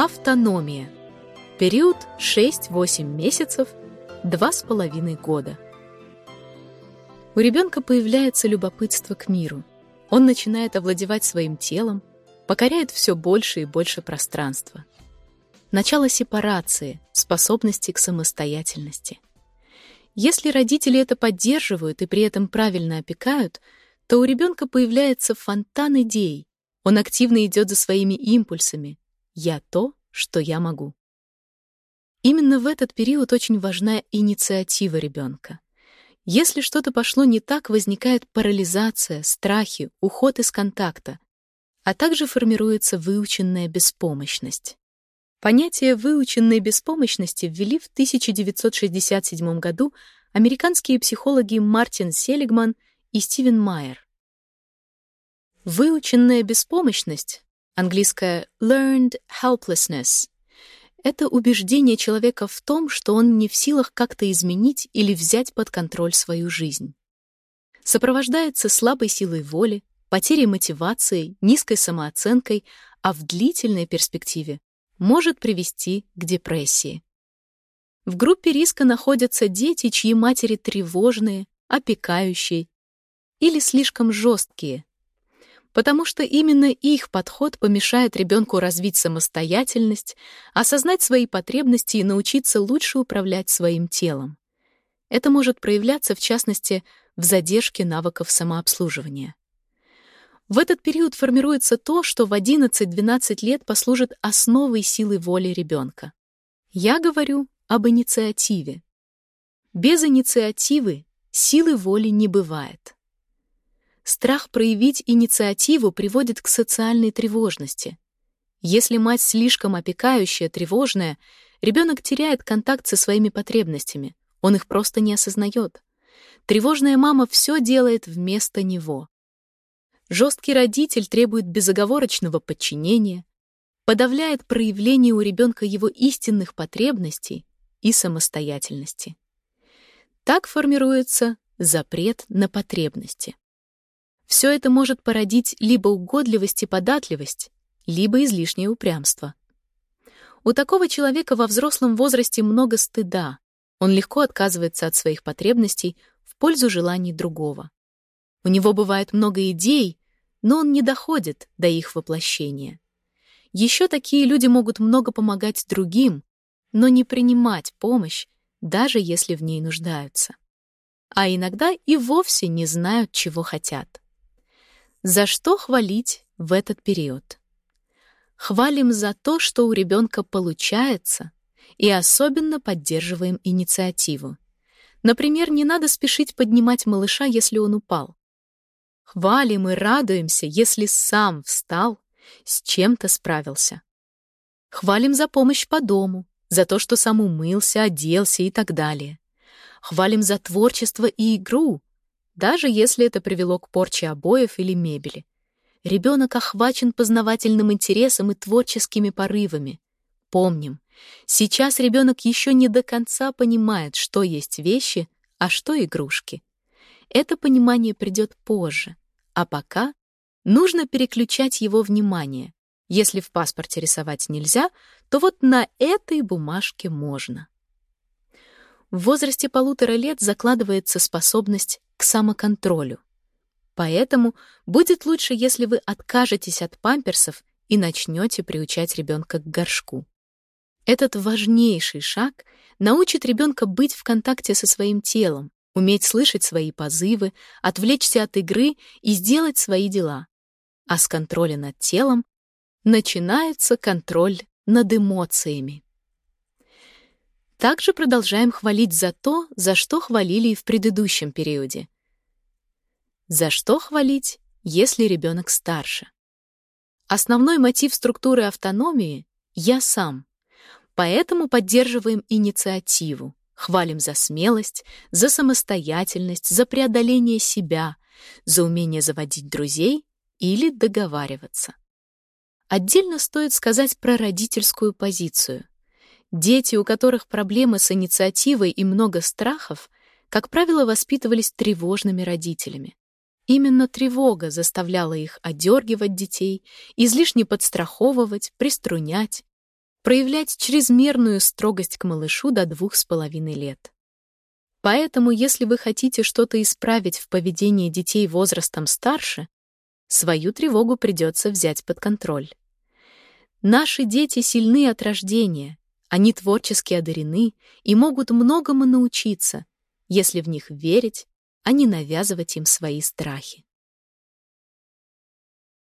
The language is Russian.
Автономия. Период 6-8 месяцев, 2,5 года. У ребенка появляется любопытство к миру. Он начинает овладевать своим телом, покоряет все больше и больше пространства. Начало сепарации, способности к самостоятельности. Если родители это поддерживают и при этом правильно опекают, то у ребенка появляется фонтан идей. Он активно идет за своими импульсами, «Я то, что я могу». Именно в этот период очень важна инициатива ребенка. Если что-то пошло не так, возникает парализация, страхи, уход из контакта, а также формируется выученная беспомощность. Понятие выученной беспомощности ввели в 1967 году американские психологи Мартин Селигман и Стивен Майер. Выученная беспомощность английское learned helplessness. Это убеждение человека в том, что он не в силах как-то изменить или взять под контроль свою жизнь. Сопровождается слабой силой воли, потерей мотивации, низкой самооценкой, а в длительной перспективе может привести к депрессии. В группе риска находятся дети, чьи матери тревожные, опекающие или слишком жесткие, потому что именно их подход помешает ребенку развить самостоятельность, осознать свои потребности и научиться лучше управлять своим телом. Это может проявляться, в частности, в задержке навыков самообслуживания. В этот период формируется то, что в 11-12 лет послужит основой силы воли ребенка. Я говорю об инициативе. Без инициативы силы воли не бывает. Страх проявить инициативу приводит к социальной тревожности. Если мать слишком опекающая, тревожная, ребенок теряет контакт со своими потребностями, он их просто не осознает. Тревожная мама все делает вместо него. Жесткий родитель требует безоговорочного подчинения, подавляет проявление у ребенка его истинных потребностей и самостоятельности. Так формируется запрет на потребности. Все это может породить либо угодливость и податливость, либо излишнее упрямство. У такого человека во взрослом возрасте много стыда. Он легко отказывается от своих потребностей в пользу желаний другого. У него бывает много идей, но он не доходит до их воплощения. Еще такие люди могут много помогать другим, но не принимать помощь, даже если в ней нуждаются. А иногда и вовсе не знают, чего хотят. За что хвалить в этот период? Хвалим за то, что у ребенка получается, и особенно поддерживаем инициативу. Например, не надо спешить поднимать малыша, если он упал. Хвалим и радуемся, если сам встал, с чем-то справился. Хвалим за помощь по дому, за то, что сам умылся, оделся и так далее. Хвалим за творчество и игру, даже если это привело к порче обоев или мебели. Ребенок охвачен познавательным интересом и творческими порывами. Помним, сейчас ребенок еще не до конца понимает, что есть вещи, а что игрушки. Это понимание придет позже, а пока нужно переключать его внимание. Если в паспорте рисовать нельзя, то вот на этой бумажке можно. В возрасте полутора лет закладывается способность к самоконтролю. Поэтому будет лучше, если вы откажетесь от памперсов и начнете приучать ребенка к горшку. Этот важнейший шаг научит ребенка быть в контакте со своим телом, уметь слышать свои позывы, отвлечься от игры и сделать свои дела. А с контроля над телом начинается контроль над эмоциями. Также продолжаем хвалить за то, за что хвалили и в предыдущем периоде. За что хвалить, если ребенок старше? Основной мотив структуры автономии — я сам. Поэтому поддерживаем инициативу, хвалим за смелость, за самостоятельность, за преодоление себя, за умение заводить друзей или договариваться. Отдельно стоит сказать про родительскую позицию — Дети, у которых проблемы с инициативой и много страхов, как правило, воспитывались тревожными родителями. Именно тревога заставляла их одергивать детей, излишне подстраховывать, приструнять. проявлять чрезмерную строгость к малышу до двух с половиной лет. Поэтому, если вы хотите что-то исправить в поведении детей возрастом старше, свою тревогу придется взять под контроль. Наши дети сильны от рождения, они творчески одарены и могут многому научиться, если в них верить, а не навязывать им свои страхи.